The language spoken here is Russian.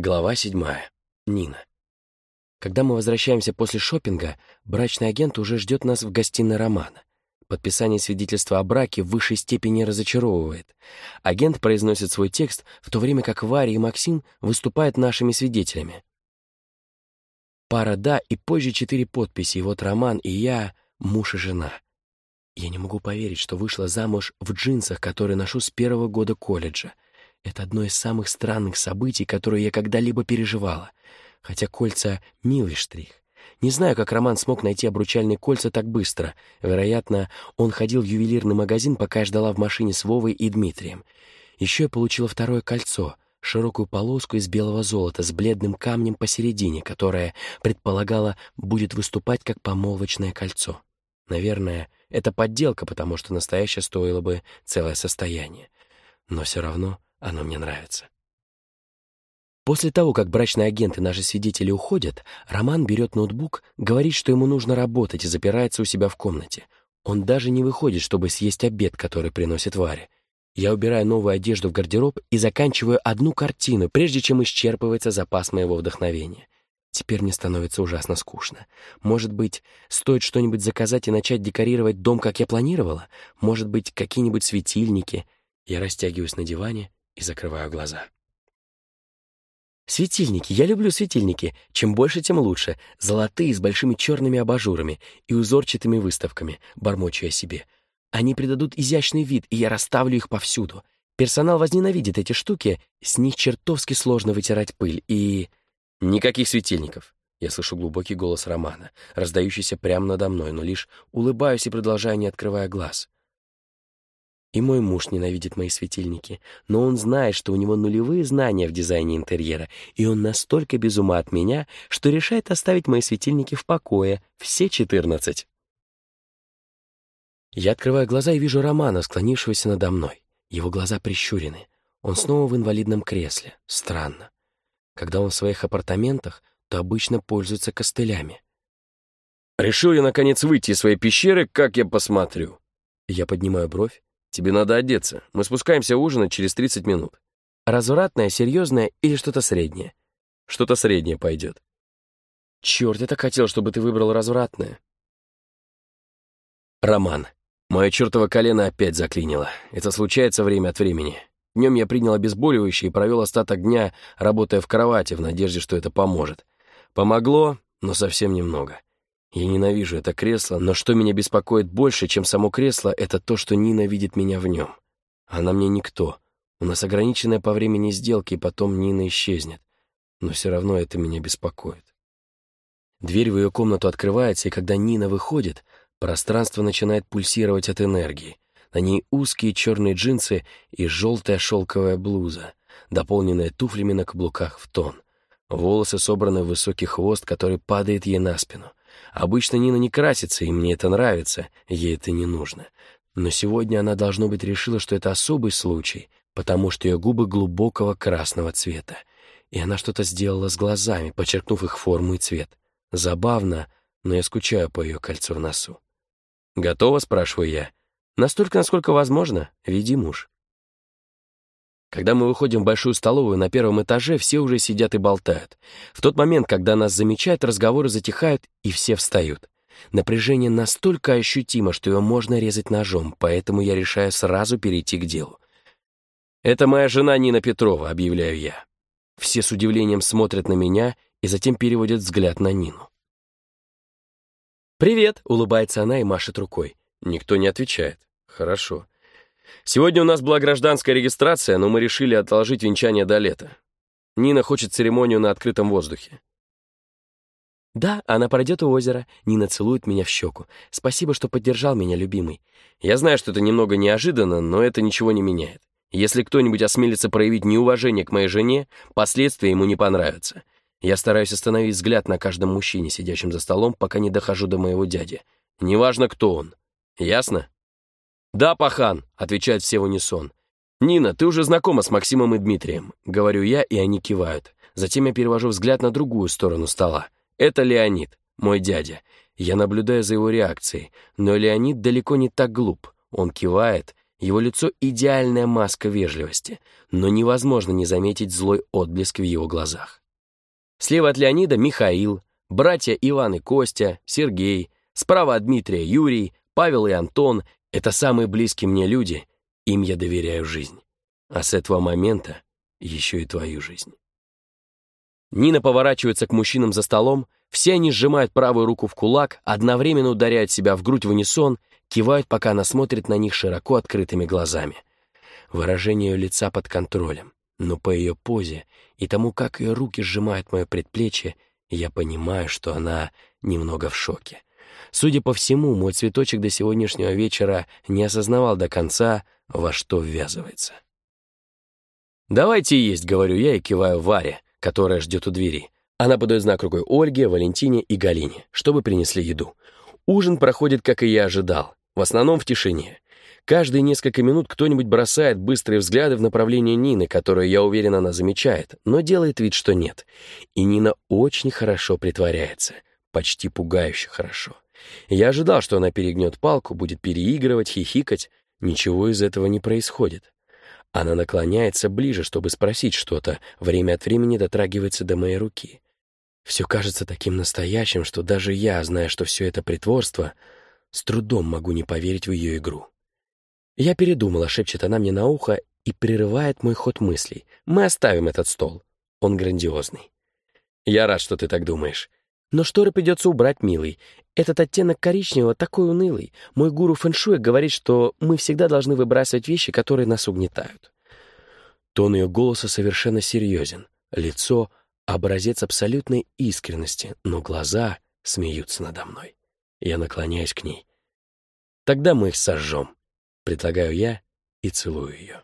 Глава седьмая. Нина. Когда мы возвращаемся после шопинга, брачный агент уже ждет нас в гостиной Романа. Подписание свидетельства о браке в высшей степени разочаровывает. Агент произносит свой текст, в то время как Варя и Максим выступают нашими свидетелями. Пара «да» и позже четыре подписи, и вот Роман и я — муж и жена. Я не могу поверить, что вышла замуж в джинсах, которые ношу с первого года колледжа — это одно из самых странных событий, которые я когда-либо переживала. Хотя кольца — милый штрих. Не знаю, как Роман смог найти обручальные кольца так быстро. Вероятно, он ходил в ювелирный магазин, пока я ждала в машине с Вовой и Дмитрием. Еще я получила второе кольцо — широкую полоску из белого золота с бледным камнем посередине, которое, предполагала, будет выступать как помолвочное кольцо. Наверное, это подделка, потому что настоящее стоило бы целое состояние. Но все равно оно мне нравится. После того, как брачные агенты, наши свидетели, уходят, Роман берет ноутбук, говорит, что ему нужно работать и запирается у себя в комнате. Он даже не выходит, чтобы съесть обед, который приносит Варя. Я убираю новую одежду в гардероб и заканчиваю одну картину, прежде чем исчерпывается запас моего вдохновения. Теперь мне становится ужасно скучно. Может быть, стоит что-нибудь заказать и начать декорировать дом, как я планировала? Может быть, какие-нибудь светильники? Я растягиваюсь на диване и закрываю глаза. Светильники. Я люблю светильники. Чем больше, тем лучше. Золотые, с большими черными абажурами и узорчатыми выставками, бормочу я себе. Они придадут изящный вид, и я расставлю их повсюду. Персонал возненавидит эти штуки, с них чертовски сложно вытирать пыль, и... Никаких светильников. Я слышу глубокий голос Романа, раздающийся прямо надо мной, но лишь улыбаюсь и продолжаю, не открывая глаз. И мой муж ненавидит мои светильники, но он знает, что у него нулевые знания в дизайне интерьера, и он настолько без ума от меня, что решает оставить мои светильники в покое, все четырнадцать. Я открываю глаза и вижу Романа, склонившегося надо мной. Его глаза прищурены. Он снова в инвалидном кресле. Странно. Когда он в своих апартаментах, то обычно пользуется костылями. «Решил я, наконец, выйти из своей пещеры, как я посмотрю». Я поднимаю бровь, Тебе надо одеться. Мы спускаемся ужинать через 30 минут. Развратное, серьезное или что-то среднее? Что-то среднее пойдет. Черт, я так хотел, чтобы ты выбрал развратное. Роман. Мое чертово колено опять заклинило. Это случается время от времени. Днем я принял обезболивающее и провел остаток дня, работая в кровати, в надежде, что это поможет. Помогло, но совсем немного. Я ненавижу это кресло, но что меня беспокоит больше, чем само кресло, это то, что Нина видит меня в нем. Она мне никто. У нас ограниченная по времени сделка, и потом Нина исчезнет. Но все равно это меня беспокоит. Дверь в ее комнату открывается, и когда Нина выходит, пространство начинает пульсировать от энергии. На ней узкие черные джинсы и желтая шелковая блуза, дополненная туфлями на каблуках в тон. Волосы собраны в высокий хвост, который падает ей на спину. Обычно Нина не красится, и мне это нравится, ей это не нужно. Но сегодня она, должно быть, решила, что это особый случай, потому что ее губы глубокого красного цвета. И она что-то сделала с глазами, подчеркнув их форму и цвет. Забавно, но я скучаю по ее кольцу в носу. «Готова?» — спрашиваю я. «Настолько, насколько возможно. Веди муж». Когда мы выходим в большую столовую на первом этаже, все уже сидят и болтают. В тот момент, когда нас замечают, разговоры затихают, и все встают. Напряжение настолько ощутимо, что его можно резать ножом, поэтому я решаю сразу перейти к делу. «Это моя жена Нина Петрова», — объявляю я. Все с удивлением смотрят на меня и затем переводят взгляд на Нину. «Привет», — улыбается она и машет рукой. Никто не отвечает. «Хорошо». Сегодня у нас была гражданская регистрация, но мы решили отложить венчание до лета. Нина хочет церемонию на открытом воздухе. Да, она пройдет у озера. Нина целует меня в щеку. Спасибо, что поддержал меня, любимый. Я знаю, что это немного неожиданно, но это ничего не меняет. Если кто-нибудь осмелится проявить неуважение к моей жене, последствия ему не понравятся. Я стараюсь остановить взгляд на каждом мужчине, сидящем за столом, пока не дохожу до моего дяди. Неважно, кто он. Ясно? «Да, пахан», — отвечают все в унисон. «Нина, ты уже знакома с Максимом и Дмитрием», — говорю я, и они кивают. Затем я перевожу взгляд на другую сторону стола. Это Леонид, мой дядя. Я наблюдаю за его реакцией, но Леонид далеко не так глуп. Он кивает, Его лицо — идеальная маска вежливости, но невозможно не заметить злой отблеск в его глазах. Слева от Леонида — Михаил, братья Иван и Костя, Сергей, справа от Дмитрия Юрий, Павел и Антон — это самые близкие мне люди, им я доверяю жизнь. А с этого момента еще и твою жизнь. Нина поворачивается к мужчинам за столом, все они сжимают правую руку в кулак, одновременно ударяют себя в грудь в унисон, кивают, пока она смотрит на них широко открытыми глазами. Выражение ее лица под контролем, но по ее позе и тому, как ее руки сжимают мое предплечье, я понимаю, что она немного в шоке. Судя по всему, мой цветочек до сегодняшнего вечера не осознавал до конца, во что ввязывается. «Давайте есть», — говорю я и киваю Варе, которая ждет у двери. Она подает знак рукой Ольге, Валентине и Галине, чтобы принесли еду. Ужин проходит, как и я ожидал, в основном в тишине. Каждые несколько минут кто-нибудь бросает быстрые взгляды в направлении Нины, которую, я уверен, она замечает, но делает вид, что нет. И Нина очень хорошо притворяется, почти пугающе хорошо. Я ожидал, что она перегнет палку, будет переигрывать, хихикать. Ничего из этого не происходит. Она наклоняется ближе, чтобы спросить что-то, время от времени дотрагивается до моей руки. Все кажется таким настоящим, что даже я, зная, что все это притворство, с трудом могу не поверить в ее игру. Я передумала, шепчет она мне на ухо и прерывает мой ход мыслей. Мы оставим этот стол. Он грандиозный. Я рад, что ты так думаешь. Но шторы придется убрать, милый. Этот оттенок коричневого такой унылый. Мой гуру фэншуя говорит, что мы всегда должны выбрасывать вещи, которые нас угнетают. Тон ее голоса совершенно серьезен. Лицо образец абсолютной искренности, но глаза смеются надо мной. Я наклоняюсь к ней. Тогда мы их сожжем, предлагаю я и целую ее.